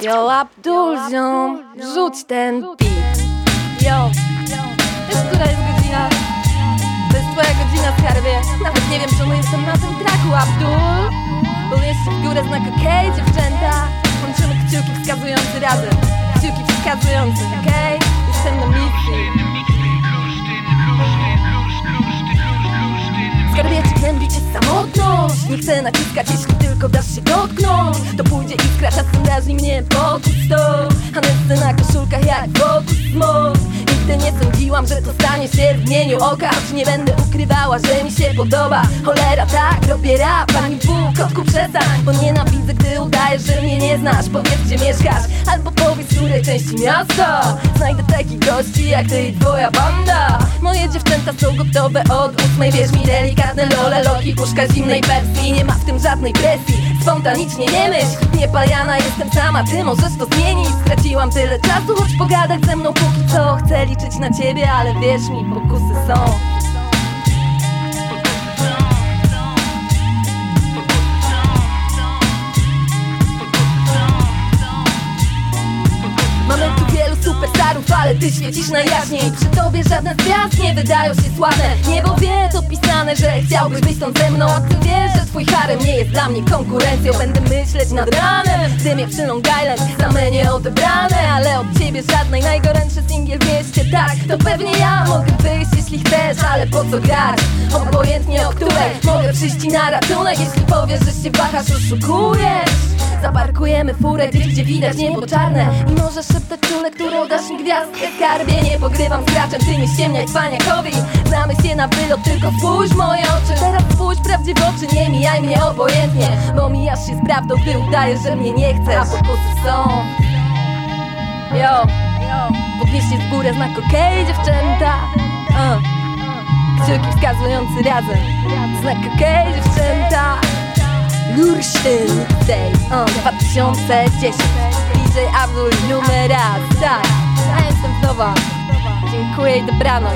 Yo, Abdul, ziom, rzuć ten beat Yo, wiesz, która jest godzina? To jest twoja godzina, skarbie. Nawet nie wiem, czemu jestem na tym traku, Abdul. Unieście w górę znak OK, dziewczęta. Łączymy kciuki wskazujące razem. Kciuki wskazujące, okej? Nie chcę naciskać, jeśli tylko dasz się dotknąć. To pójdzie iskra, czasem razi mnie pokus to. A na koszulkach jak wokół smog Nigdy nie sądziłam, że to stanie się w dnieniu oka. Choć nie będę ukrywała, że mi się podoba. Cholera, tak, robię rap, pani Bóg, kotku przestań. Bo nienawidzę, gdy udajesz, że mnie nie znasz. Powiedz, gdzie mieszkasz, albo powiedz, w której części miasta Znajdę takich gości jak ty i twoja banda. Moje dziewczęta są gotowe od ósmej Wierz mi, delikatne lole, loki, puszka zimnej persji Nie ma w tym żadnej presji, spontanicznie nie myśl Nie pajana, jestem sama, ty możesz to zmienić. Straciłam tyle czasu, choć pogadać ze mną póki co. Chcę liczyć na ciebie, ale wierz mi, pokusy są ale ty świecisz najjaśniej Przy tobie żadne gwiazd nie wydają się sławne Niebo wie to pisane, że chciałbyś być stąd ze mną. A ty wiesz, że twój harem nie jest dla mnie konkurencją. Będę myśleć nad ranem, gdy mnie przy Long Island Same nie odebrane, ale od ciebie żadnej Najgorętszy singiel w mieście, tak. To pewnie ja mogę wyjść, jeśli chcesz Ale po co grać? Obojętnie o które Mogę przyjść ci na ratunek. Jeśli powiesz, że się wahasz, oszukujesz Zaparkujemy furę gdzieś, gdzie widać niebo czarne. I może szeptać czule, którą dasz mi gwiazdkę skarbie. Nie pogrywam z graczem, ty nie ściemniaj cwaniakowi. Znamy się na wylot, tylko spójrz moje oczy. Teraz spójrz prawdzie oczy, nie mijaj mnie obojętnie. Bo mijasz się z prawdą, gdy udajesz, że mnie nie chcesz. A pokusy są. Yo, podnieście z góry znak OK, dziewczęta. Uh. Kciuki wskazujący razem. Znak OK, dziewczęta Lursztyn Day uh, 2010 DJ Abdul numer raz Tak, a jestem nowa. Dziękuję i dobranoc